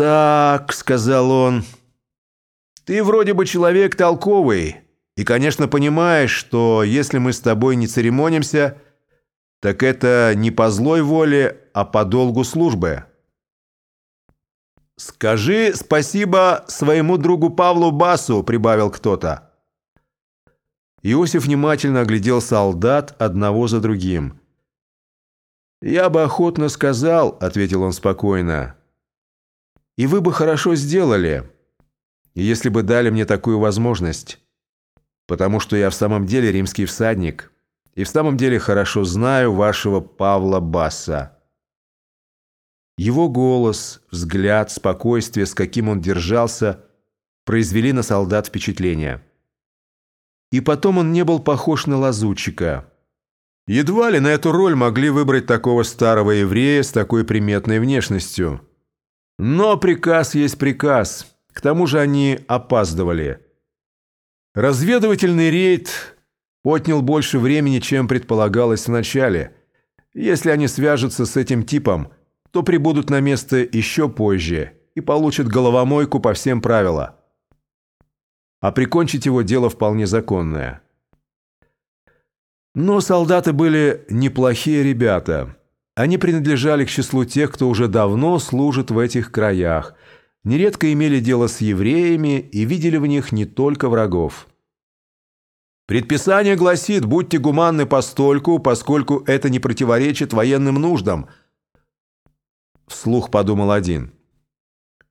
«Так», — сказал он, — «ты вроде бы человек толковый, и, конечно, понимаешь, что если мы с тобой не церемонимся, так это не по злой воле, а по долгу службы». «Скажи спасибо своему другу Павлу Басу», — прибавил кто-то. Иосиф внимательно оглядел солдат одного за другим. «Я бы охотно сказал», — ответил он спокойно, — и вы бы хорошо сделали, если бы дали мне такую возможность. Потому что я в самом деле римский всадник и в самом деле хорошо знаю вашего Павла Басса. Его голос, взгляд, спокойствие, с каким он держался, произвели на солдат впечатление. И потом он не был похож на лазутчика. Едва ли на эту роль могли выбрать такого старого еврея с такой приметной внешностью. Но приказ есть приказ. К тому же они опаздывали. Разведывательный рейд отнял больше времени, чем предполагалось вначале. Если они свяжутся с этим типом, то прибудут на место еще позже и получат головомойку по всем правилам. А прикончить его дело вполне законное. Но солдаты были неплохие ребята – они принадлежали к числу тех, кто уже давно служит в этих краях, нередко имели дело с евреями и видели в них не только врагов. Предписание гласит, будьте гуманны постольку, поскольку это не противоречит военным нуждам. Вслух подумал один.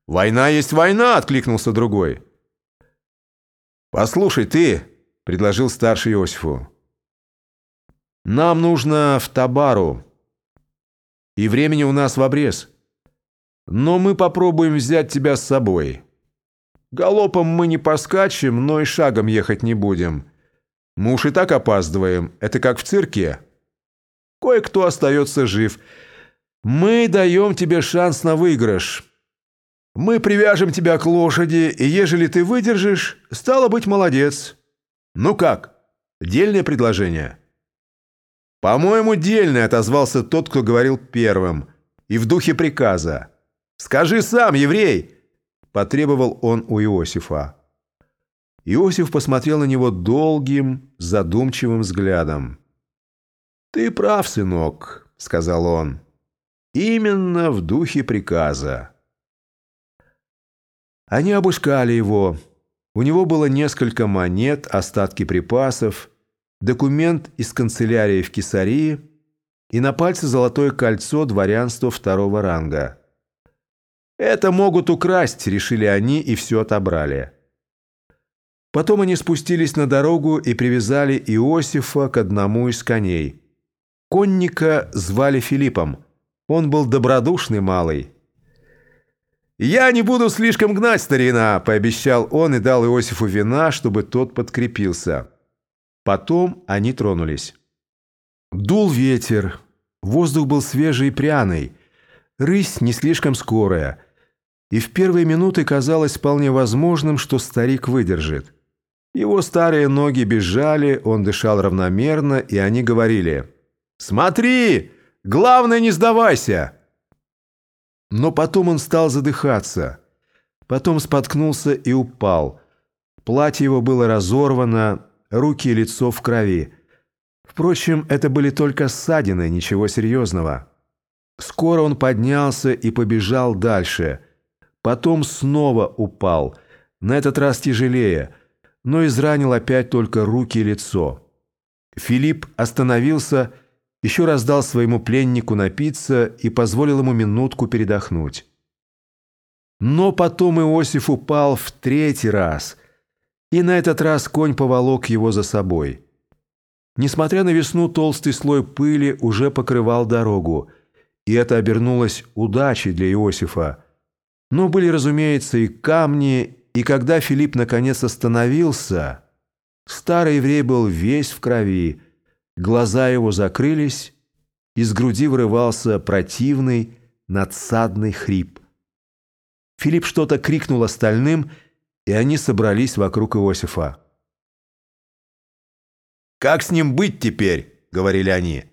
«Война есть война!» – откликнулся другой. «Послушай, ты!» – предложил старший Иосифу. «Нам нужно в Табару и времени у нас в обрез. Но мы попробуем взять тебя с собой. Галопом мы не поскачем, но и шагом ехать не будем. Мы уж и так опаздываем, это как в цирке. Кое-кто остается жив. Мы даем тебе шанс на выигрыш. Мы привяжем тебя к лошади, и ежели ты выдержишь, стало быть, молодец. Ну как, дельное предложение?» «По-моему, дельный», — отозвался тот, кто говорил первым, и в духе приказа. «Скажи сам, еврей!» — потребовал он у Иосифа. Иосиф посмотрел на него долгим, задумчивым взглядом. «Ты прав, сынок», — сказал он. «Именно в духе приказа». Они обыскали его. У него было несколько монет, остатки припасов — документ из канцелярии в Кесарии и на пальце золотое кольцо дворянства второго ранга. «Это могут украсть», — решили они и все отобрали. Потом они спустились на дорогу и привязали Иосифа к одному из коней. Конника звали Филиппом. Он был добродушный малый. «Я не буду слишком гнать, старина», — пообещал он и дал Иосифу вина, чтобы тот подкрепился. Потом они тронулись. Дул ветер, воздух был свежий и пряный, рысь не слишком скорая, и в первые минуты казалось вполне возможным, что старик выдержит. Его старые ноги бежали, он дышал равномерно, и они говорили «Смотри! Главное, не сдавайся!» Но потом он стал задыхаться, потом споткнулся и упал. Платье его было разорвано, руки и лицо в крови. Впрочем, это были только ссадины, ничего серьезного. Скоро он поднялся и побежал дальше. Потом снова упал, на этот раз тяжелее, но изранил опять только руки и лицо. Филипп остановился, еще раз дал своему пленнику напиться и позволил ему минутку передохнуть. Но потом Иосиф упал в третий раз – и на этот раз конь поволок его за собой. Несмотря на весну, толстый слой пыли уже покрывал дорогу, и это обернулось удачей для Иосифа. Но были, разумеется, и камни, и когда Филипп наконец остановился, старый еврей был весь в крови, глаза его закрылись, из груди вырывался противный, надсадный хрип. Филипп что-то крикнул остальным — и они собрались вокруг Иосифа. «Как с ним быть теперь?» — говорили они.